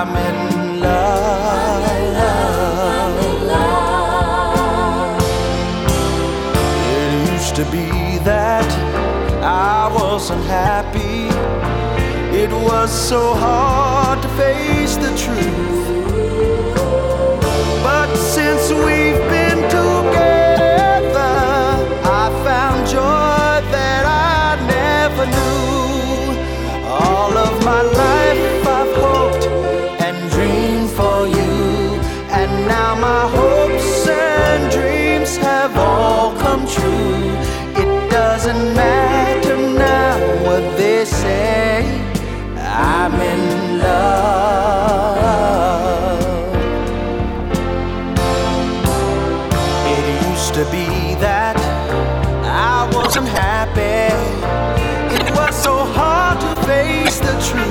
I'm in love. It used to be that I wasn't happy. It was so hard to face the truth. that I wasn't happy. It was so hard to face the truth.